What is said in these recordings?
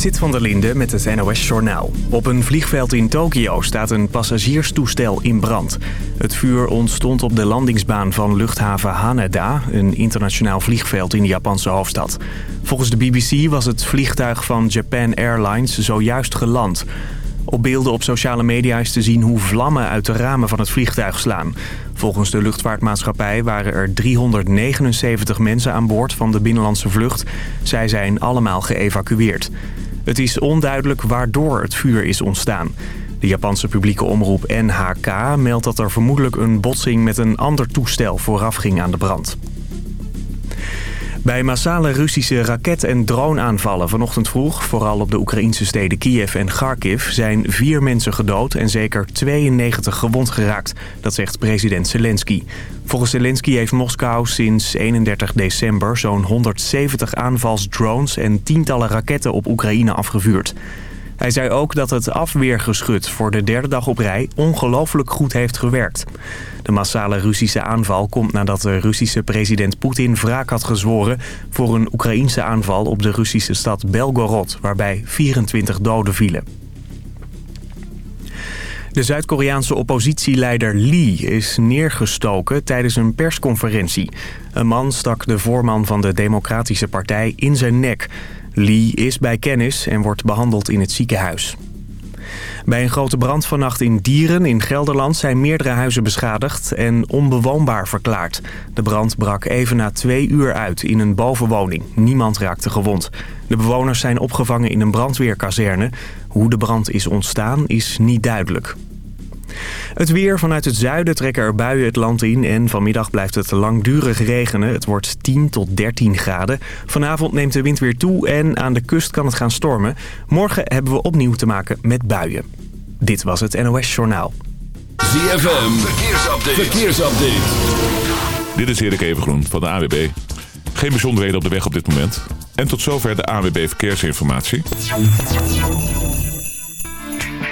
Zit van der Linde met het NOS-journaal. Op een vliegveld in Tokio staat een passagierstoestel in brand. Het vuur ontstond op de landingsbaan van luchthaven Haneda... een internationaal vliegveld in de Japanse hoofdstad. Volgens de BBC was het vliegtuig van Japan Airlines zojuist geland... Op beelden op sociale media is te zien hoe vlammen uit de ramen van het vliegtuig slaan. Volgens de luchtvaartmaatschappij waren er 379 mensen aan boord van de binnenlandse vlucht. Zij zijn allemaal geëvacueerd. Het is onduidelijk waardoor het vuur is ontstaan. De Japanse publieke omroep NHK meldt dat er vermoedelijk een botsing met een ander toestel voorafging aan de brand. Bij massale Russische raket- en droneaanvallen vanochtend vroeg... vooral op de Oekraïnse steden Kiev en Kharkiv... zijn vier mensen gedood en zeker 92 gewond geraakt. Dat zegt president Zelensky. Volgens Zelensky heeft Moskou sinds 31 december... zo'n 170 aanvalsdrones en tientallen raketten op Oekraïne afgevuurd. Hij zei ook dat het afweergeschut voor de derde dag op rij ongelooflijk goed heeft gewerkt. De massale Russische aanval komt nadat de Russische president Poetin wraak had gezworen... voor een Oekraïense aanval op de Russische stad Belgorod, waarbij 24 doden vielen. De Zuid-Koreaanse oppositieleider Lee is neergestoken tijdens een persconferentie. Een man stak de voorman van de Democratische Partij in zijn nek... Lee is bij kennis en wordt behandeld in het ziekenhuis. Bij een grote brand vannacht in Dieren in Gelderland zijn meerdere huizen beschadigd en onbewoonbaar verklaard. De brand brak even na twee uur uit in een bovenwoning. Niemand raakte gewond. De bewoners zijn opgevangen in een brandweerkazerne. Hoe de brand is ontstaan is niet duidelijk. Het weer vanuit het zuiden trekken er buien het land in... en vanmiddag blijft het langdurig regenen. Het wordt 10 tot 13 graden. Vanavond neemt de wind weer toe en aan de kust kan het gaan stormen. Morgen hebben we opnieuw te maken met buien. Dit was het NOS Journaal. ZFM, verkeersupdate. verkeersupdate. Dit is Erik Evengroen van de AWB. Geen bijzonderheden op de weg op dit moment. En tot zover de AWB Verkeersinformatie.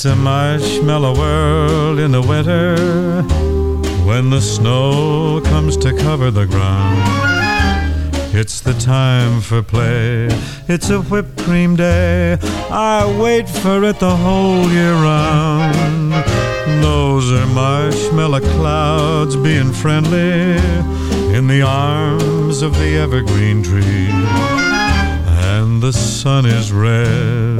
It's a marshmallow world in the winter when the snow comes to cover the ground. It's the time for play. It's a whipped cream day. I wait for it the whole year round. Those are marshmallow clouds being friendly in the arms of the evergreen tree. And the sun is red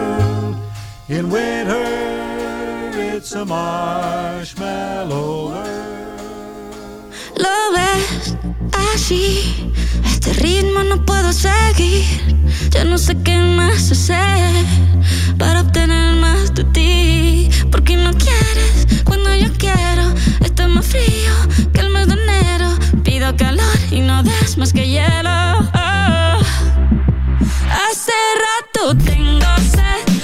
In winter it's a marshmallow world. Lo ves así, este ritmo no puedo seguir. Ya no sé qué más hacer para obtener más de ti. Porque no quieres cuando yo quiero. Está más frío que el mes de enero. Pido calor y no des más que hielo. Oh. Hace rato tengo sed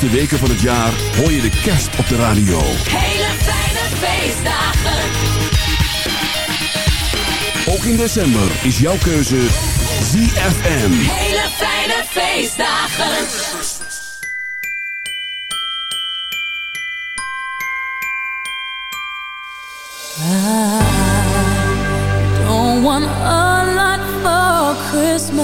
laatste weken van het jaar hoor je de kerst op de radio. Hele fijne feestdagen. Ook in december is jouw keuze ZFM. Hele fijne feestdagen. I don't want a lot for Christmas.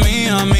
es mía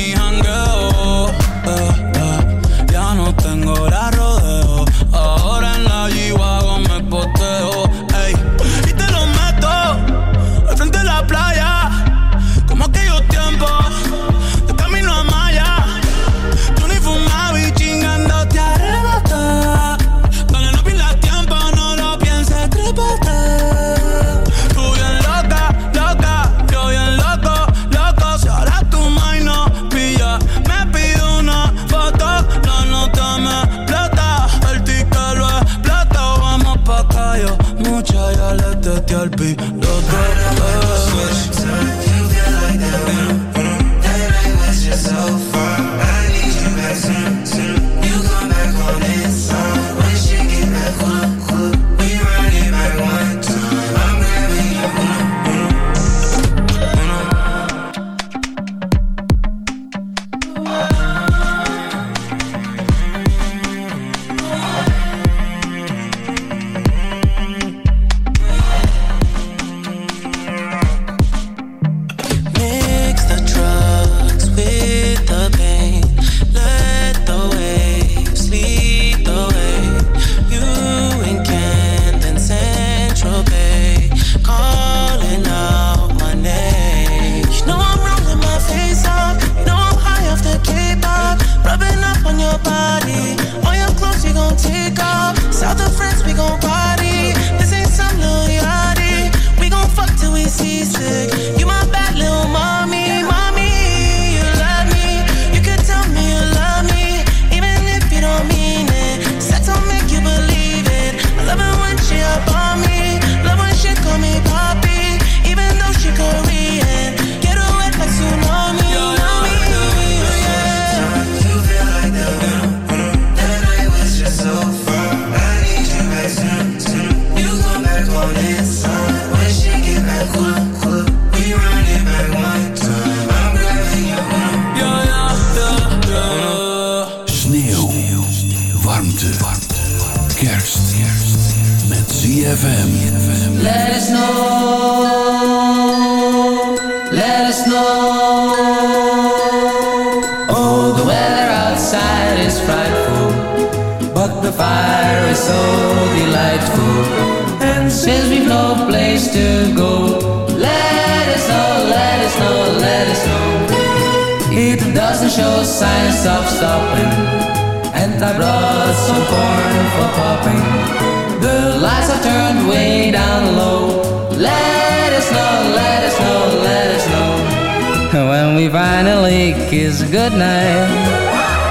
when we finally kiss goodnight.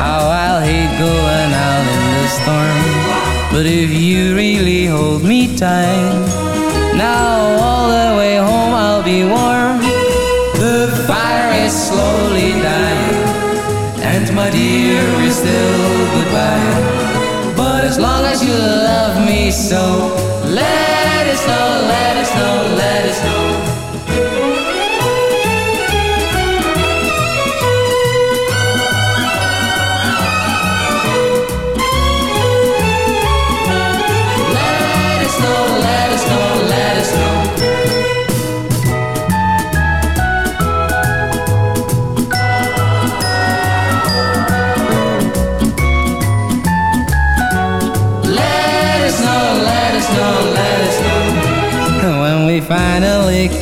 Oh, I'll hate going out in the storm, but if you really hold me tight, now all the way home I'll be warm. The fire is slowly dying, and my dear is still goodbye. But as long as you love me so, let it snow, let it snow, let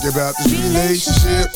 Thinking about this relationship,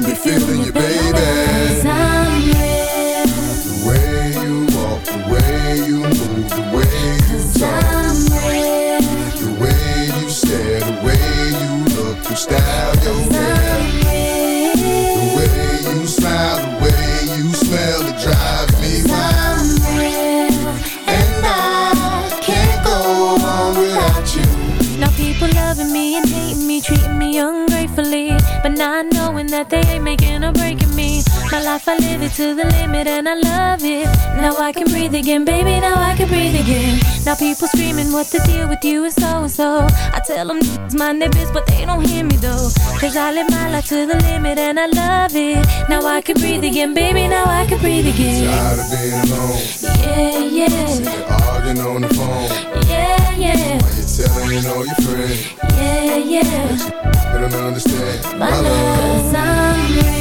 be feeling you, baby. To the limit and I love it. Now I can breathe again, baby. Now I can breathe again. Now people screaming, what the deal with you and so and so. I tell them it's my neighbors, but they don't hear me though. Cause I live my life to the limit and I love it. Now I can breathe again, baby. Now I can breathe again. Tired of being alone, Yeah, yeah, arguing on the phone. yeah, yeah, Why you telling all your friends? yeah, yeah. They don't understand. My love is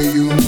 you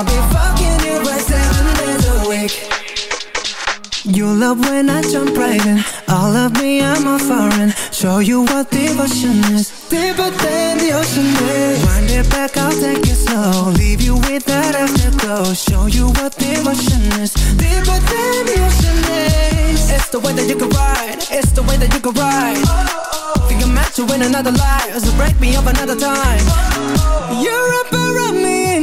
I'll be fucking you right seven days a week. You love when I jump right in. All of me, I'm a foreign. Show you what devotion is. Deeper than the ocean is. Wind it back, I'll take it slow. Leave you with that afterglow. Show you what devotion is. Deeper than the ocean is. It's the way that you can ride. It's the way that you can ride. Think I'm meant to win another life. So break me up another time. You're up around me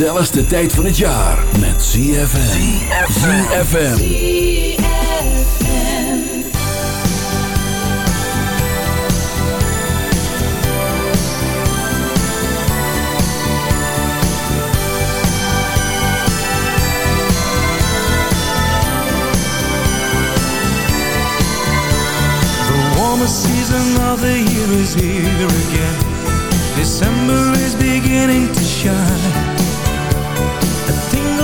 Gezelligste tijd van het jaar met ZFM. ZFM. The warmest season of the year is here again. December is beginning to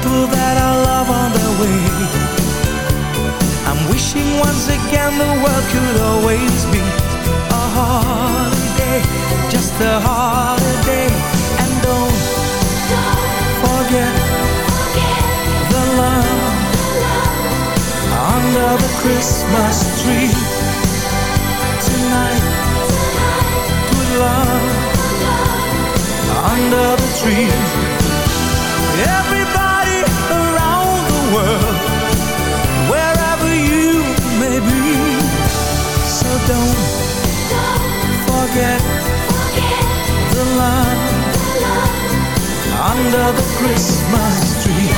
People that I love on their way. I'm wishing once again the world could always be a holiday, just a holiday. And don't forget the love under the Christmas tree tonight. Put love under the tree. Everybody forget the love under the Christmas tree.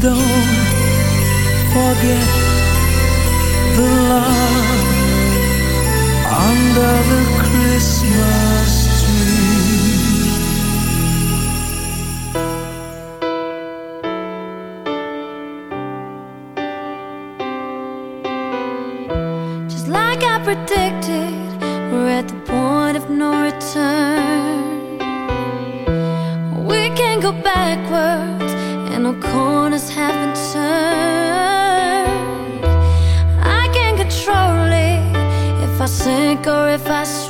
don't forget the love under the Christmas tree. Just like I predicted, sink or if I swim.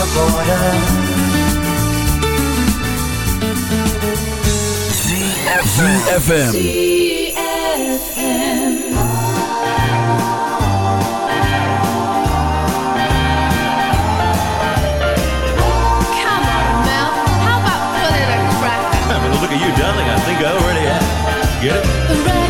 The border. ZFM. Come on, Mel. How about pulling a cracker? Look at you, darling. I think I already have. Get it?